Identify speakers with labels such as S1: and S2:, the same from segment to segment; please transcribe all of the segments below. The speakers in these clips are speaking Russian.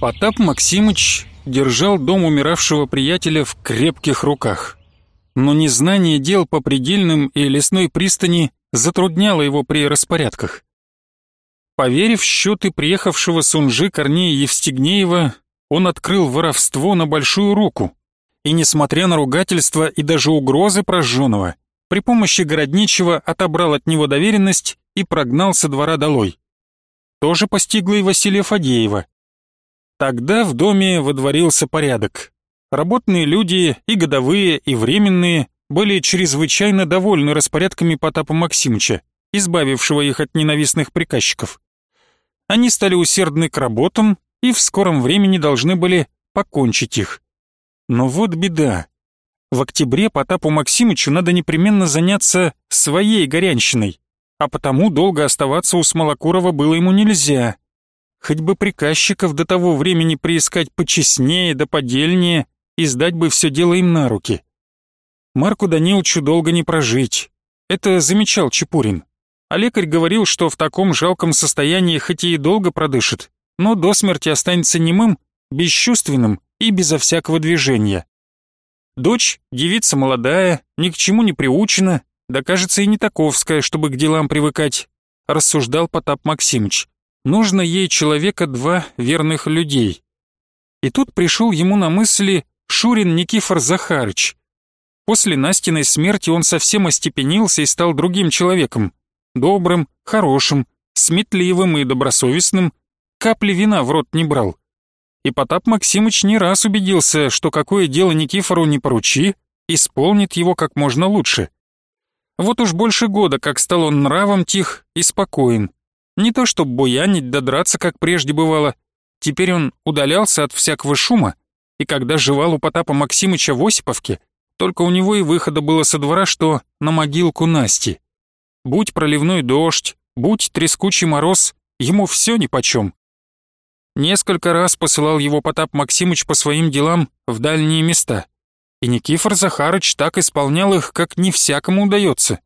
S1: Потап Максимыч держал дом умиравшего приятеля в крепких руках. Но незнание дел по предельным и лесной пристани затрудняло его при распорядках. Поверив счеты приехавшего с Унжи Корнея Евстигнеева, он открыл воровство на большую руку. И, несмотря на ругательства и даже угрозы прожженного, при помощи городничего отобрал от него доверенность и прогнал со двора долой. Тоже постигло и Василия Фадеева. Тогда в доме водворился порядок. Работные люди, и годовые, и временные, были чрезвычайно довольны распорядками Потапа Максимовича, избавившего их от ненавистных приказчиков. Они стали усердны к работам и в скором времени должны были покончить их. Но вот беда. В октябре Потапу Максимычу надо непременно заняться своей горянщиной, а потому долго оставаться у Смолокурова было ему нельзя. Хоть бы приказчиков до того времени приискать почестнее да подельнее и сдать бы все дело им на руки. Марку Даниловичу долго не прожить. Это замечал Чепурин. А лекарь говорил, что в таком жалком состоянии хоть и долго продышит, но до смерти останется немым, бесчувственным и безо всякого движения. Дочь, девица молодая, ни к чему не приучена, да кажется и не таковская, чтобы к делам привыкать, рассуждал Потап Максимыч. Нужно ей человека два верных людей. И тут пришел ему на мысли Шурин Никифор Захарыч. После Настиной смерти он совсем остепенился и стал другим человеком. Добрым, хорошим, сметливым и добросовестным. Капли вина в рот не брал. И Потап Максимыч не раз убедился, что какое дело Никифору не поручи, исполнит его как можно лучше. Вот уж больше года, как стал он нравом тих и спокоен. Не то чтоб буянить да драться, как прежде бывало. Теперь он удалялся от всякого шума, и когда жевал у Потапа Максимыча в Осиповке, только у него и выхода было со двора, что на могилку Насти. Будь проливной дождь, будь трескучий мороз, ему все нипочем. Несколько раз посылал его Потап Максимыч по своим делам в дальние места, и Никифор Захарыч так исполнял их, как не всякому удается.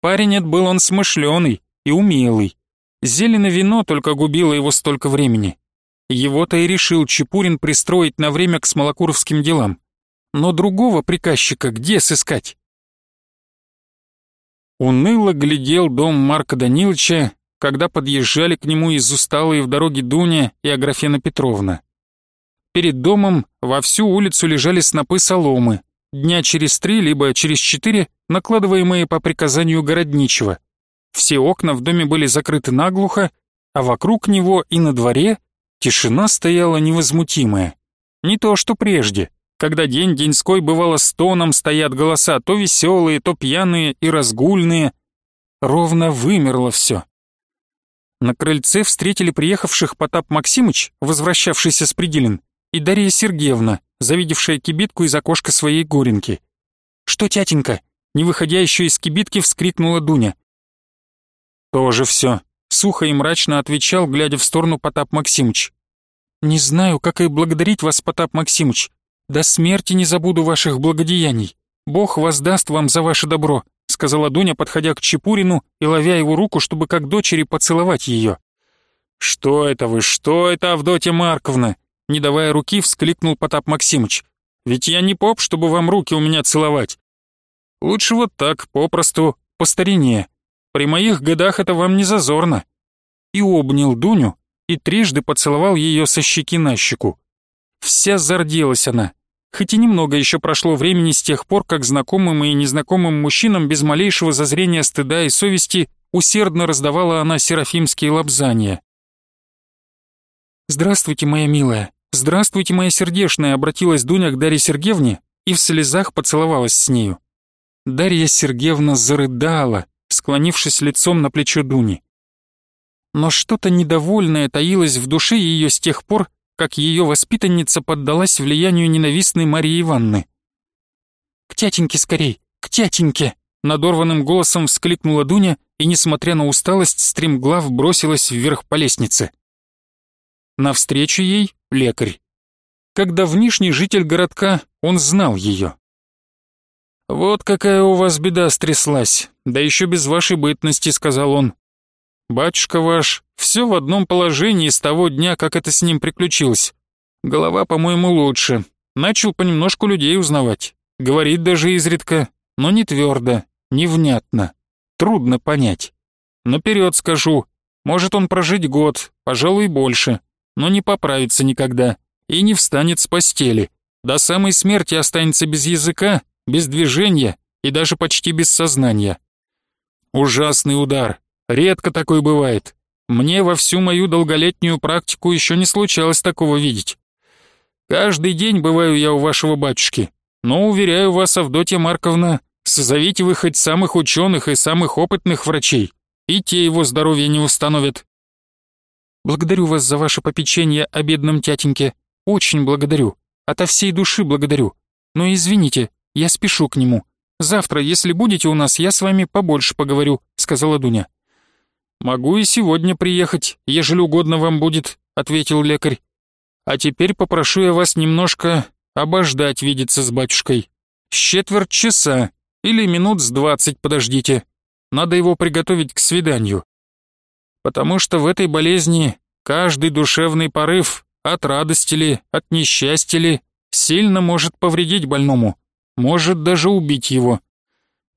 S1: Парень был он смышленый и умелый. Зелено вино только губило его столько времени. Его-то и решил Чепурин пристроить на время к смолокуровским делам. Но другого приказчика где сыскать? Уныло глядел дом Марка Даниловича, когда подъезжали к нему из усталые в дороге Дуня и Аграфена Петровна. Перед домом во всю улицу лежали снопы соломы, дня через три либо через четыре, накладываемые по приказанию городничего. Все окна в доме были закрыты наглухо, а вокруг него и на дворе тишина стояла невозмутимая. Не то, что прежде, когда день деньской бывало стоном стоят голоса, то веселые, то пьяные и разгульные. Ровно вымерло все. На крыльце встретили приехавших Потап Максимыч, возвращавшийся с Пределин, и Дарья Сергеевна, завидевшая кибитку из окошка своей горенки. «Что, тятенька?» Не выходя еще из кибитки, вскрикнула Дуня. «Тоже все», — сухо и мрачно отвечал, глядя в сторону Потап Максимыч. «Не знаю, как и благодарить вас, Потап Максимыч. До смерти не забуду ваших благодеяний. Бог воздаст вам за ваше добро сказала Дуня, подходя к Чепурину и ловя его руку, чтобы как дочери поцеловать ее. «Что это вы, что это, Авдотья Марковна?» Не давая руки, вскликнул Потап Максимыч. «Ведь я не поп, чтобы вам руки у меня целовать. Лучше вот так, попросту, по старине. При моих годах это вам не зазорно». И обнял Дуню и трижды поцеловал ее со щеки на щеку. Вся зарделась она, Хоть и немного еще прошло времени с тех пор, как знакомым и незнакомым мужчинам без малейшего зазрения стыда и совести усердно раздавала она серафимские лапзания. «Здравствуйте, моя милая, здравствуйте, моя сердешная», обратилась Дуня к Дарье Сергеевне и в слезах поцеловалась с нею. Дарья Сергеевна зарыдала, склонившись лицом на плечо Дуни. Но что-то недовольное таилось в душе ее с тех пор, как ее воспитанница поддалась влиянию ненавистной Марии Ивановны. «К тятеньке скорей! К тятеньке!» Надорванным голосом вскликнула Дуня и, несмотря на усталость, стремглав бросилась вверх по лестнице. Навстречу ей лекарь. Как давнишний житель городка, он знал ее. «Вот какая у вас беда стряслась, да еще без вашей бытности», — сказал он. Батюшка ваш все в одном положении с того дня, как это с ним приключилось. Голова, по-моему, лучше. Начал понемножку людей узнавать. Говорит даже изредка, но не твердо, невнятно. Трудно понять. Наперед скажу, может он прожить год, пожалуй, больше, но не поправится никогда и не встанет с постели. До самой смерти останется без языка, без движения и даже почти без сознания. Ужасный удар. Редко такой бывает. Мне во всю мою долголетнюю практику еще не случалось такого видеть. Каждый день бываю я у вашего батюшки, но, уверяю вас, Авдотья Марковна, созовите вы хоть самых ученых и самых опытных врачей, и те его здоровье не восстановят. Благодарю вас за ваше попечение о бедном тятеньке. Очень благодарю. Ото всей души благодарю. Но извините, я спешу к нему. Завтра, если будете у нас, я с вами побольше поговорю», — сказала Дуня. «Могу и сегодня приехать, ежели угодно вам будет», — ответил лекарь. «А теперь попрошу я вас немножко обождать видеться с батюшкой. С четверть часа или минут с двадцать подождите. Надо его приготовить к свиданию. Потому что в этой болезни каждый душевный порыв, от радости ли, от несчастья ли, сильно может повредить больному, может даже убить его.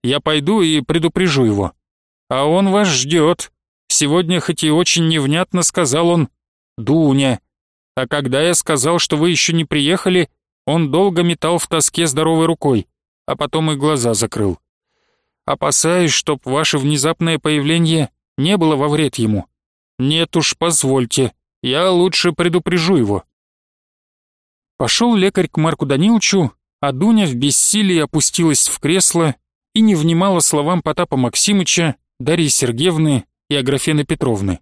S1: Я пойду и предупрежу его. А он вас ждет. Сегодня хоть и очень невнятно сказал он «Дуня». А когда я сказал, что вы еще не приехали, он долго метал в тоске здоровой рукой, а потом и глаза закрыл. Опасаюсь, чтоб ваше внезапное появление не было во вред ему. Нет уж, позвольте, я лучше предупрежу его. Пошел лекарь к Марку Даниловичу, а Дуня в бессилии опустилась в кресло и не внимала словам Потапа Максимыча, Дарьи Сергеевны и Аграфены Петровны.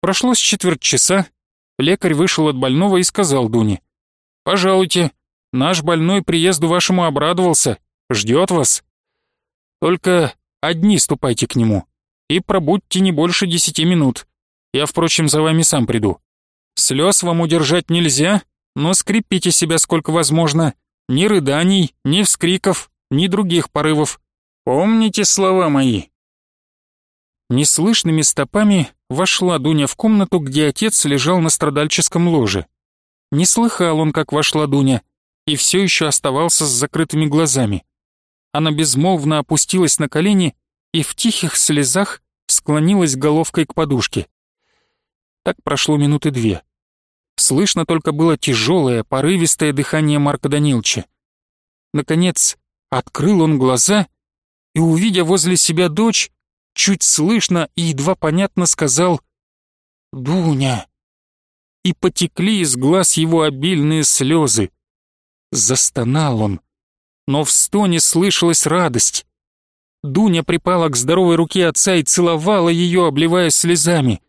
S1: Прошло с четверть часа, лекарь вышел от больного и сказал Дуне, «Пожалуйте, наш больной приезду вашему обрадовался, ждет вас. Только одни ступайте к нему и пробудьте не больше десяти минут. Я, впрочем, за вами сам приду. Слез вам удержать нельзя, но скрепите себя сколько возможно. Ни рыданий, ни вскриков, ни других порывов. Помните слова мои». Неслышными стопами вошла Дуня в комнату, где отец лежал на страдальческом ложе. Не слыхал он, как вошла Дуня, и все еще оставался с закрытыми глазами. Она безмолвно опустилась на колени и в тихих слезах склонилась головкой к подушке. Так прошло минуты две. Слышно только было тяжелое, порывистое дыхание Марка Данилча. Наконец, открыл он глаза и, увидя возле себя дочь, чуть слышно и едва понятно сказал «Дуня!» И потекли из глаз его обильные слезы. Застонал он, но в стоне слышалась радость. Дуня припала к здоровой руке отца и целовала ее, обливаясь слезами.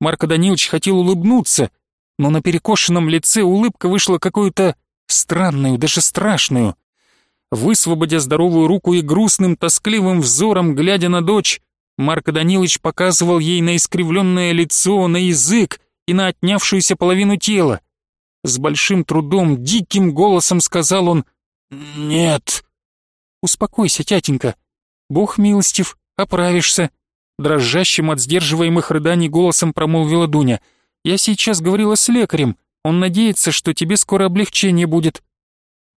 S1: Марко Данилович хотел улыбнуться, но на перекошенном лице улыбка вышла какую-то странную, даже страшную. Высвободя здоровую руку и грустным, тоскливым взором, глядя на дочь, Марко Данилович показывал ей на искривленное лицо, на язык и на отнявшуюся половину тела. С большим трудом, диким голосом сказал он «Нет». «Успокойся, тятенька. Бог милостив, оправишься», дрожащим от сдерживаемых рыданий голосом промолвила Дуня. «Я сейчас говорила с лекарем. Он надеется, что тебе скоро облегчение будет».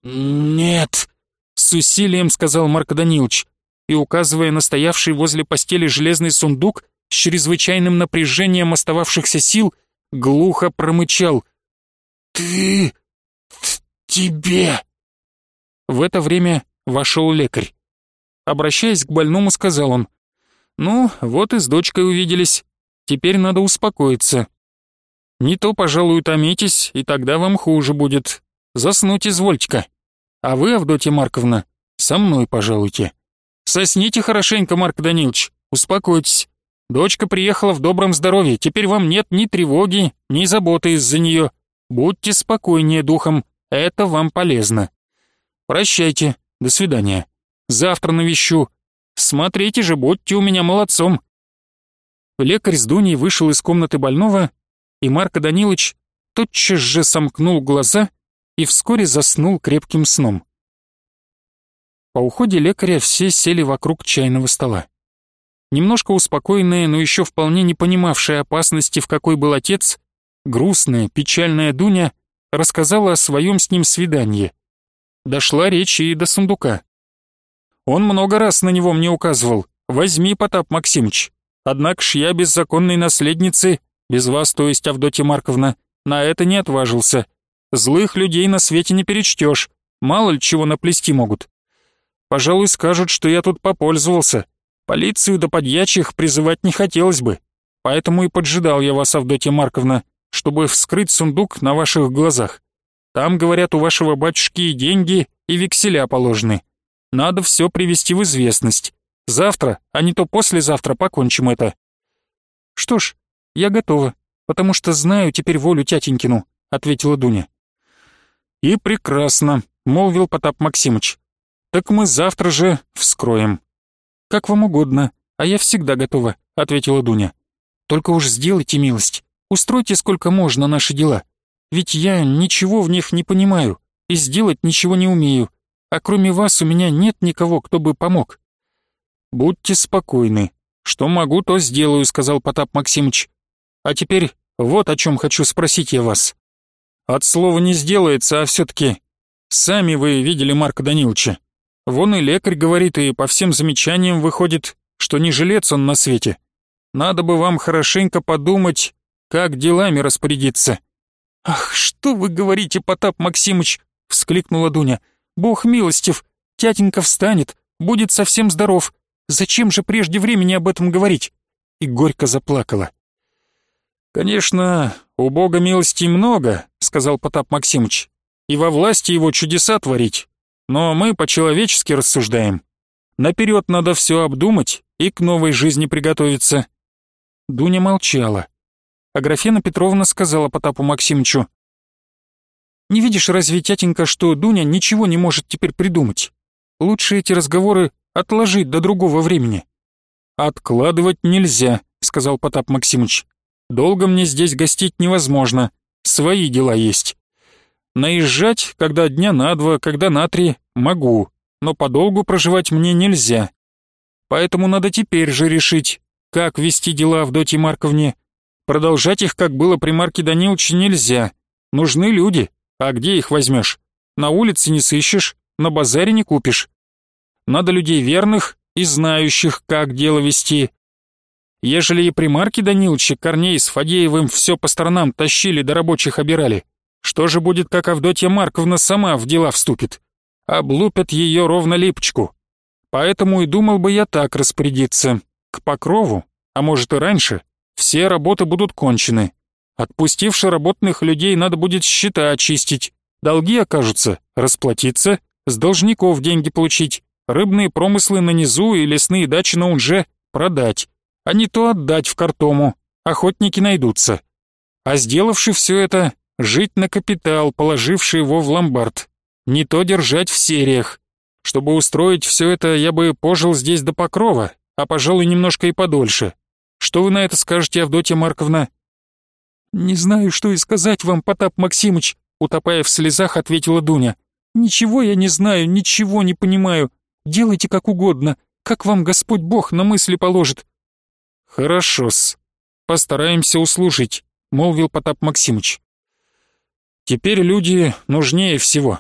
S1: «Нет», — с усилием сказал Марк Данилович и, указывая на стоявший возле постели железный сундук, с чрезвычайным напряжением остававшихся сил, глухо промычал. «Ты... тебе...» В это время вошел лекарь. Обращаясь к больному, сказал он, «Ну, вот и с дочкой увиделись. Теперь надо успокоиться. Не то, пожалуй, утомитесь, и тогда вам хуже будет. Заснуть извольте-ка. А вы, Авдотья Марковна, со мной пожалуйте». Сосните хорошенько, Марк Данилович, успокойтесь. Дочка приехала в добром здоровье, теперь вам нет ни тревоги, ни заботы из-за нее. Будьте спокойнее духом, это вам полезно. Прощайте, до свидания. Завтра навещу. Смотрите же, будьте у меня молодцом. Лекарь с Дуней вышел из комнаты больного, и Марко Данилович тотчас же сомкнул глаза и вскоре заснул крепким сном. По уходе лекаря все сели вокруг чайного стола. немножко успокоенная, но еще вполне не понимавшая опасности, в какой был отец, грустная, печальная Дуня рассказала о своем с ним свидании. Дошла речь и до сундука. Он много раз на него мне указывал. «Возьми, Потап Максимыч. Однако ж я без законной наследницы, без вас, то есть Авдотья Марковна, на это не отважился. Злых людей на свете не перечтешь, мало ли чего наплести могут. Пожалуй, скажут, что я тут попользовался. Полицию до подьячих призывать не хотелось бы. Поэтому и поджидал я вас, Авдотья Марковна, чтобы вскрыть сундук на ваших глазах. Там, говорят, у вашего батюшки и деньги, и векселя положены. Надо все привести в известность. Завтра, а не то послезавтра покончим это. Что ж, я готова, потому что знаю теперь волю тятенькину, ответила Дуня. И прекрасно, молвил Потап Максимыч. Так мы завтра же вскроем. Как вам угодно, а я всегда готова, ответила Дуня. Только уж сделайте милость, устройте сколько можно наши дела. Ведь я ничего в них не понимаю и сделать ничего не умею а кроме вас у меня нет никого, кто бы помог». «Будьте спокойны. Что могу, то сделаю», — сказал Потап Максимыч. «А теперь вот о чем хочу спросить я вас. От слова не сделается, а все-таки сами вы видели Марка Даниловича. Вон и лекарь говорит, и по всем замечаниям выходит, что не жилец он на свете. Надо бы вам хорошенько подумать, как делами распорядиться». «Ах, что вы говорите, Потап Максимыч!» — вскликнула Дуня. Бог милостив, тятенька встанет, будет совсем здоров. Зачем же прежде времени об этом говорить?» И горько заплакала. «Конечно, у Бога милости много», — сказал Потап Максимыч, «и во власти его чудеса творить. Но мы по-человечески рассуждаем. Наперед надо все обдумать и к новой жизни приготовиться». Дуня молчала. А Графена Петровна сказала Потапу Максимычу, не видишь разве, тятенька, что Дуня ничего не может теперь придумать? Лучше эти разговоры отложить до другого времени». «Откладывать нельзя», — сказал Потап Максимыч. «Долго мне здесь гостить невозможно. Свои дела есть. Наезжать, когда дня на два, когда на три, могу, но подолгу проживать мне нельзя. Поэтому надо теперь же решить, как вести дела в Доте Марковне. Продолжать их, как было при Марке Даниловиче, нельзя. Нужны люди, а где их возьмешь? На улице не сыщешь, на базаре не купишь. Надо людей верных и знающих, как дело вести. Ежели и при Марке Даниловиче Корней с Фадеевым все по сторонам тащили да рабочих обирали, что же будет, как Авдотья Марковна сама в дела вступит? Облупят ее ровно липочку. Поэтому и думал бы я так распорядиться. К покрову, а может и раньше, все работы будут кончены. Отпустивши работных людей, надо будет счета очистить. Долги окажутся, расплатиться, с должников деньги получить, рыбные промыслы на низу и лесные дачи на Унже продать, а не то отдать в картому, охотники найдутся. А сделавши все это, жить на капитал, положивший его в ломбард, не то держать в сериях. Чтобы устроить все это, я бы пожил здесь до покрова, а, пожалуй, немножко и подольше. Что вы на это скажете, Авдотья Марковна?» «Не знаю, что и сказать вам, Потап Максимыч», утопая в слезах, ответила Дуня. «Ничего я не знаю, ничего не понимаю. Делайте как угодно, как вам Господь Бог на мысли положит». «Хорошо-с, постараемся услышать», — молвил Потап Максимыч. «Теперь люди нужнее всего.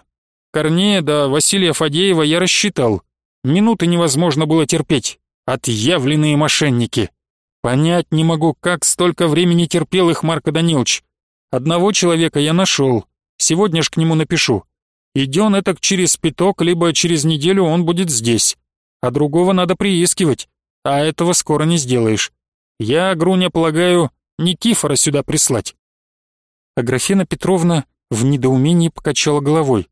S1: Корнея да Василия Фадеева я рассчитал. Минуты невозможно было терпеть. Отъявленные мошенники». Понять не могу, как столько времени терпел их Марко Данилович. Одного человека я нашел, сегодня ж к нему напишу. Иден это через пяток, либо через неделю он будет здесь. А другого надо приискивать, а этого скоро не сделаешь. Я, Груня, полагаю, Никифора сюда прислать. А Графена Петровна в недоумении покачала головой.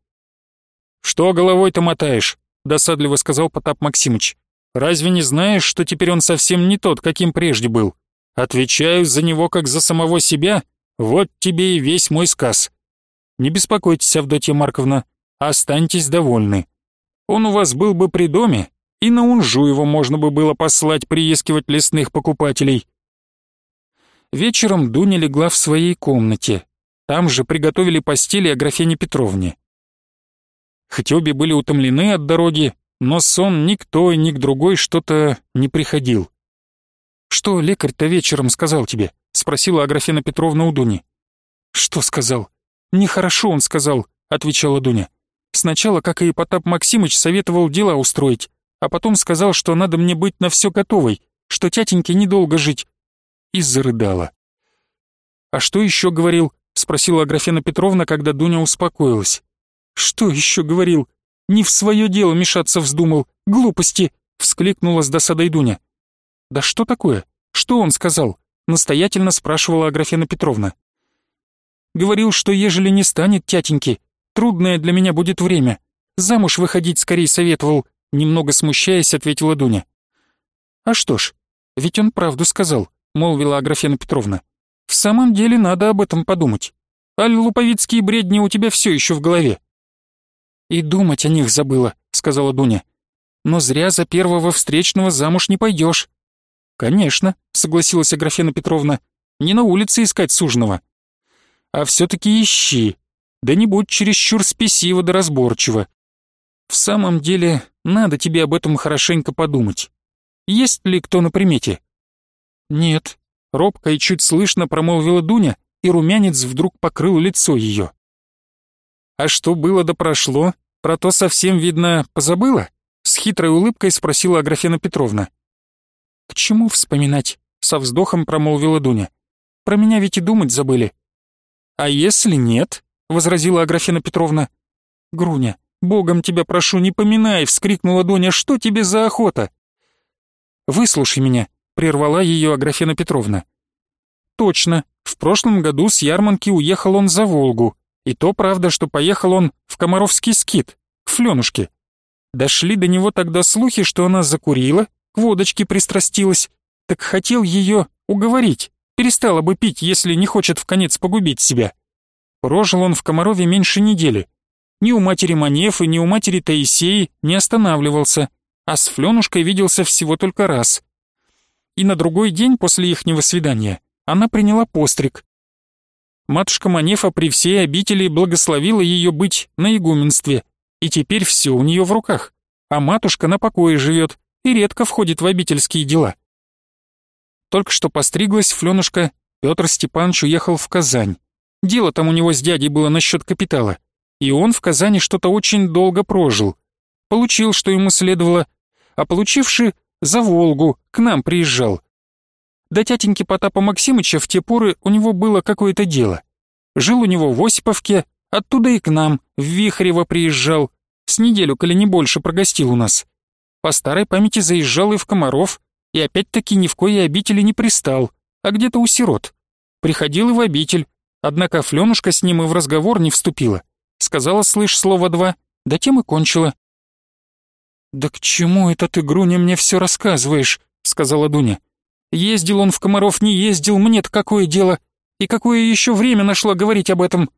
S1: «Что головой-то мотаешь?» — досадливо сказал Потап Максимыч. Разве не знаешь, что теперь он совсем не тот, каким прежде был? Отвечаю за него как за самого себя. Вот тебе и весь мой сказ. Не беспокойтесь, Авдотья Марковна, останьтесь довольны. Он у вас был бы при доме, и на Унжу его можно бы было послать приискивать лесных покупателей. Вечером Дуня легла в своей комнате. Там же приготовили постели Аграфене Петровне. Хоть обе были утомлены от дороги, но сон никто и ник другой что-то не приходил. Что лекарь-то вечером сказал тебе?» — спросила Аграфена Петровна у Дуни. «Что сказал?» «Нехорошо он сказал», — отвечала Дуня. «Сначала, как и Потап Максимыч, советовал дела устроить, а потом сказал, что надо мне быть на все готовой, что тятеньке недолго жить». И зарыдала. «А что еще говорил?» — спросила Аграфена Петровна, когда Дуня успокоилась. «Что еще говорил? Не в свое дело мешаться вздумал. Глупости!» — вскликнула с досадой Дуня. «Да что такое? Что он сказал?» — настоятельно спрашивала Аграфена Петровна. «Говорил, что ежели не станет тятеньки, трудное для меня будет время. Замуж выходить скорее советовал», — немного смущаясь, ответила Дуня. «А что ж, ведь он правду сказал», — молвила Аграфена Петровна. «В самом деле надо об этом подумать. Аль луповицкие бредни у тебя все еще в голове». «И думать о них забыла», — сказала Дуня. «Но зря за первого встречного замуж не пойдешь. «Конечно», — согласилась Аграфена Петровна, — «не на улице искать суженого». «А все-таки ищи, да не будь чересчур спесиво да разборчиво. В самом деле, надо тебе об этом хорошенько подумать. Есть ли кто на примете?» «Нет», — робко и чуть слышно промолвила Дуня, и румянец вдруг покрыл лицо ее. «А что было да прошло, про то совсем, видно, позабыла?» С хитрой улыбкой спросила Аграфена Петровна. «К чему вспоминать?» — со вздохом промолвила Дуня. «Про меня ведь и думать забыли». «А если нет?» — возразила Аграфена Петровна. «Груня, богом тебя прошу, не поминай!» — вскрикнула Дуня. «Что тебе за охота?» «Выслушай меня», — прервала ее Аграфена Петровна. «Точно, в прошлом году с Ярманки уехал он за Волгу, и то правда, что поехал он в Комаровский скит, к Флёнушке. Дошли до него тогда слухи, что она закурила к водочке пристрастилась, так хотел ее уговорить, перестала бы пить, если не хочет в конец погубить себя. Прожил он в Комарове меньше недели. Ни у матери Манефы, ни у матери Таисеи не останавливался, а с Фленушкой виделся всего только раз. И на другой день после ихнего свидания она приняла постриг. Матушка Манефа при всей обители благословила ее быть на игуменстве, и теперь все у нее в руках, а матушка на покое живет, и редко входит в обительские дела. Только что постриглась Флёнушка, Петр Степанович уехал в Казань. Дело там у него с дядей было насчет капитала, и он в Казани что-то очень долго прожил. Получил, что ему следовало, а получивший за Волгу к нам приезжал. До тятеньки Потапа Максимыча в те поры у него было какое-то дело. Жил у него в Осиповке, оттуда и к нам, в Вихарево приезжал. С неделю, коли не больше, прогостил у нас. По старой памяти заезжал и в Комаров, и опять-таки ни в коей обители не пристал, а где-то у сирот. Приходил и в обитель, однако Флёнушка с ним и в разговор не вступила. Сказала, слышь, слово два, да тем и кончила. «Да к чему это ты, Груня, мне все рассказываешь?» — сказала Дуня. «Ездил он в Комаров, не ездил, мне-то какое дело? И какое еще время нашла говорить об этом?»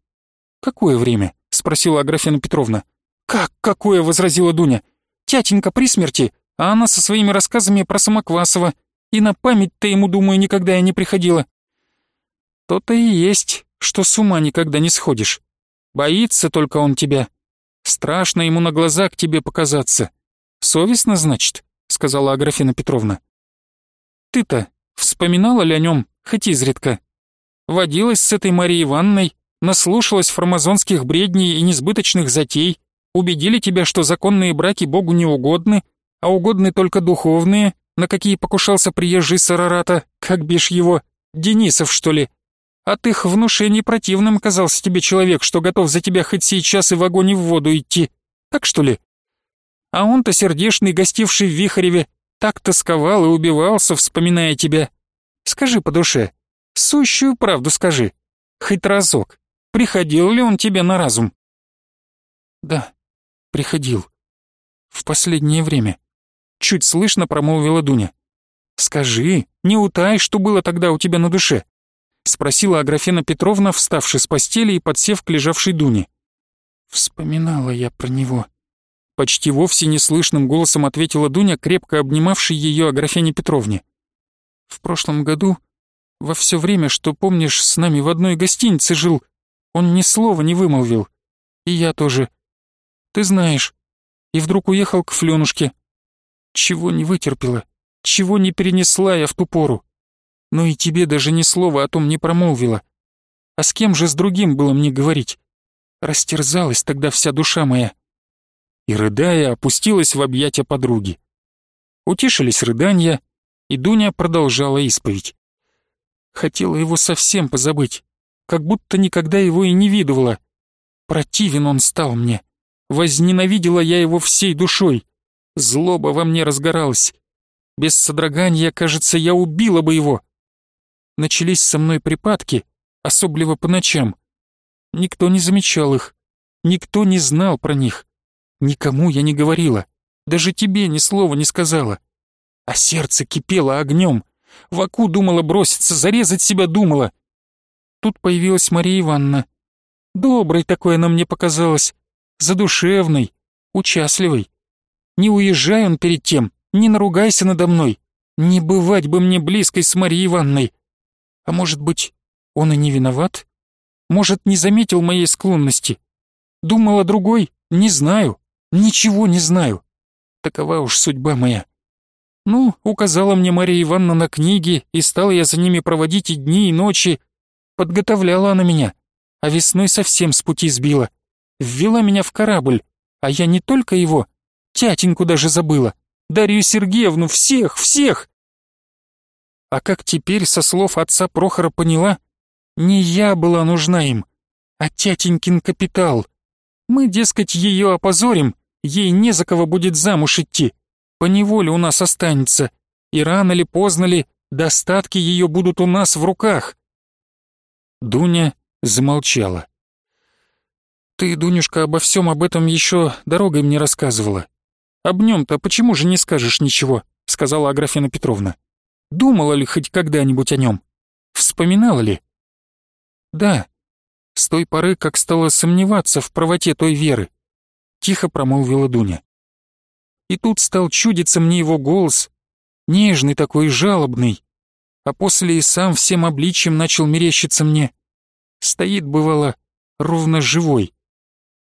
S1: «Какое время?» — спросила Аграфена Петровна. «Как какое?» — возразила Дуня. Тятенька при смерти, а она со своими рассказами про Самоквасова. И на память-то ему, думаю, никогда я не приходила. То-то и есть, что с ума никогда не сходишь. Боится только он тебя. Страшно ему на глаза к тебе показаться. Совестно, значит, сказала Аграфена Петровна. Ты-то вспоминала ли о нем, хоть изредка? Водилась с этой Марией Ивановной, наслушалась фармазонских бредней и несбыточных затей, убедили тебя, что законные браки Богу не угодны, а угодны только духовные, на какие покушался приезжий Сарарата, как бишь его, Денисов, что ли? От их внушений противным казался тебе человек, что готов за тебя хоть сейчас и в огонь и в воду идти. Так что ли? А он-то сердешный, гостивший в Вихареве, так тосковал и убивался, вспоминая тебя. Скажи по душе, сущую правду скажи, хоть разок, приходил ли он тебе на разум? Да, приходил. В последнее время. Чуть слышно промолвила Дуня. Скажи, не утай, что было тогда у тебя на душе. Спросила Аграфена Петровна, вставши с постели и подсев к лежавшей Дуне. Вспоминала я про него. Почти вовсе неслышным голосом ответила Дуня, крепко обнимавшей ее Аграфене Петровне. В прошлом году, во все время, что, помнишь, с нами в одной гостинице жил, он ни слова не вымолвил. И я тоже. Ты знаешь. И вдруг уехал к Флёнушке. Чего не вытерпела, чего не перенесла я в ту пору. Но и тебе даже ни слова о том не промолвила. А с кем же с другим было мне говорить? Растерзалась тогда вся душа моя. И, рыдая, опустилась в объятия подруги. Утишились рыдания, и Дуня продолжала исповедь. Хотела его совсем позабыть, как будто никогда его и не видывала. Противен он стал мне. Возненавидела я его всей душой. Злоба во мне разгоралась. Без содрогания, кажется, я убила бы его. Начались со мной припадки, особливо по ночам. Никто не замечал их, никто не знал про них. Никому я не говорила, даже тебе ни слова не сказала. А сердце кипело огнем. В оку думала броситься, зарезать себя думала. Тут появилась Мария Ивановна. Доброй такой она мне показалась, задушевной, участливой. Не уезжай он перед тем, не наругайся надо мной. Не бывать бы мне близкой с Марией Ивановной. А может быть, он и не виноват? Может, не заметил моей склонности? Думал о другой? Не знаю. Ничего не знаю. Такова уж судьба моя. Ну, указала мне Мария Ивановна на книги, и стала я за ними проводить и дни, и ночи. Подготовляла она меня, а весной совсем с пути сбила. Ввела меня в корабль, а я не только его, тятеньку даже забыла, Дарью Сергеевну, всех, всех. А как теперь со слов отца Прохора поняла, не я была нужна им, а тятенькин капитал. Мы, дескать, ее опозорим, ей не за кого будет замуж идти, поневоле у нас останется, и рано ли поздно ли достатки ее будут у нас в руках. Дуня замолчала. «Ты, Дунюшка, обо всем об этом еще дорогой мне рассказывала. Об нем-то почему же не скажешь ничего?» — сказала Аграфена Петровна. «Думала ли хоть когда-нибудь о нем? Вспоминала ли?» «Да, с той поры, как стала сомневаться в правоте той веры», — тихо промолвила Дуня. И тут стал чудиться мне его голос, нежный такой, жалобный, а после и сам всем обличием начал мерещиться мне. Стоит, бывало, ровно живой.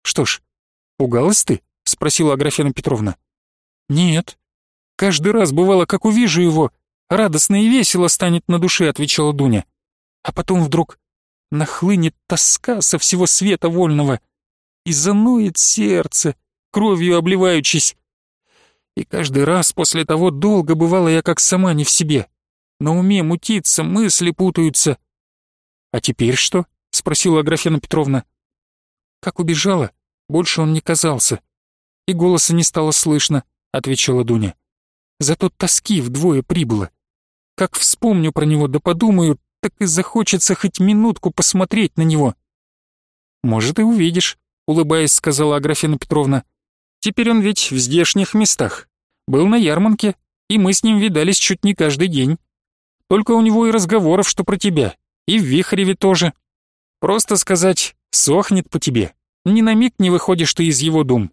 S1: «Что ж, пугалась ты?» — спросила Аграфена Петровна. «Нет. Каждый раз бывало, как увижу его, радостно и весело станет на душе», — отвечала Дуня. А потом вдруг нахлынет тоска со всего света вольного и занует сердце, кровью обливаючись. И каждый раз после того долго бывало я как сама не в себе. На уме мутится, мысли путаются. «А теперь что?» — спросила Аграфена Петровна. «Как убежала, больше он не казался. И голоса не стало слышно», — отвечала Дуня. «Зато тоски вдвое прибыло. Как вспомню про него да подумаю, так и захочется хоть минутку посмотреть на него». «Может, и увидишь», — улыбаясь, сказала Аграфена Петровна. «Теперь он ведь в здешних местах. Был на ярмарке, и мы с ним видались чуть не каждый день. Только у него и разговоров, что про тебя, и в Вихареве тоже. Просто сказать, сохнет по тебе. Ни на миг не выходишь ты из его дум.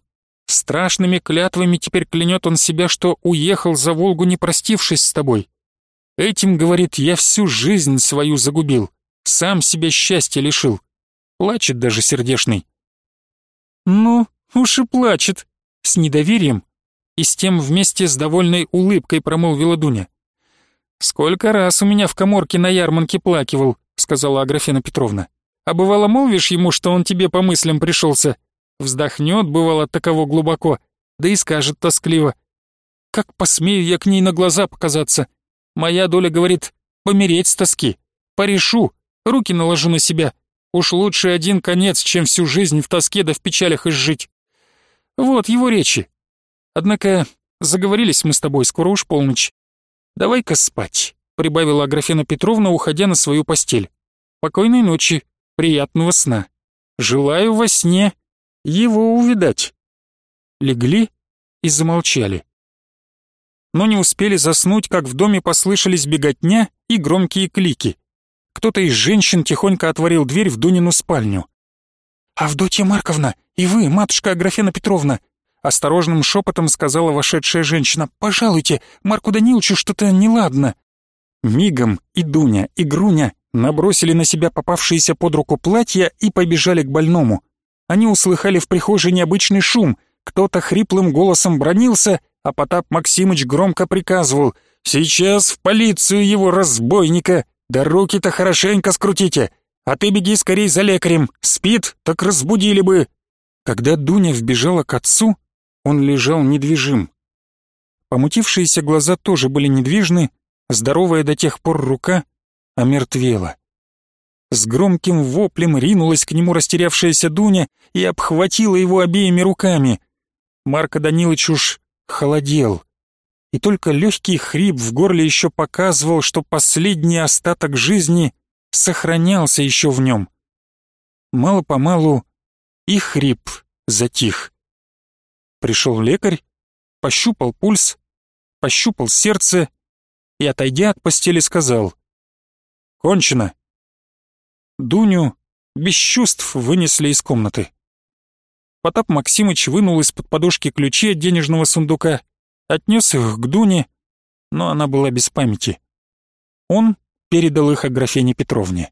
S1: Страшными клятвами теперь клянет он себя, что уехал за Волгу, не простившись с тобой. Этим, говорит, я всю жизнь свою загубил, сам себя счастья лишил. Плачет даже сердешный. Ну, уж и плачет. С недоверием и с тем вместе с довольной улыбкой промолвила Дуня. «Сколько раз у меня в коморке на ярмарке плакивал», — сказала Аграфена Петровна. А бывало, молвишь ему, что он тебе по мыслям пришелся. Вздохнет, бывало, таково глубоко, да и скажет тоскливо. Как посмею я к ней на глаза показаться? Моя доля говорит, помереть с тоски. Порешу, руки наложу на себя. Уж лучше один конец, чем всю жизнь в тоске да в печалях изжить. Вот его речи. Однако заговорились мы с тобой, скоро уж полночь. Давай-ка спать, прибавила Аграфена Петровна, уходя на свою постель. Покойной ночи, приятного сна. Желаю во сне его увидать». Легли и замолчали. Но не успели заснуть, как в доме послышались беготня и громкие клики. Кто-то из женщин тихонько отворил дверь в Дунину спальню. «Авдотья Марковна, и вы, матушка Аграфена Петровна!» Осторожным шепотом сказала вошедшая женщина. «Пожалуйте, Марку Даниловичу что-то неладно». Мигом и Дуня, и Груня набросили на себя попавшиеся под руку платья и побежали к больному. Они услыхали в прихожей необычный шум, кто-то хриплым голосом бронился, а Потап Максимыч громко приказывал Сейчас в полицию его разбойника! Да руки-то хорошенько скрутите! А ты беги скорей за лекарем! Спит, так разбудили бы!» Когда Дуня вбежала к отцу, он лежал недвижим. Помутившиеся глаза тоже были недвижны, здоровая до тех пор рука омертвела. С громким воплем ринулась к нему растерявшаяся Дуня и обхватила его обеими руками. Марко Данилович уж холодел и только легкий хрип в горле еще показывал, что последний остаток жизни сохранялся еще в нем. Мало-помалу и хрип затих. Пришел лекарь, пощупал пульс, пощупал сердце и, отойдя от постели, сказал «Кончено». Дуню без чувств вынесли из комнаты. Потап Максимыч вынул из-под подушки ключи от денежного сундука отнес их к Дуне, но она была без памяти. Он передал их Аграфене Петровне.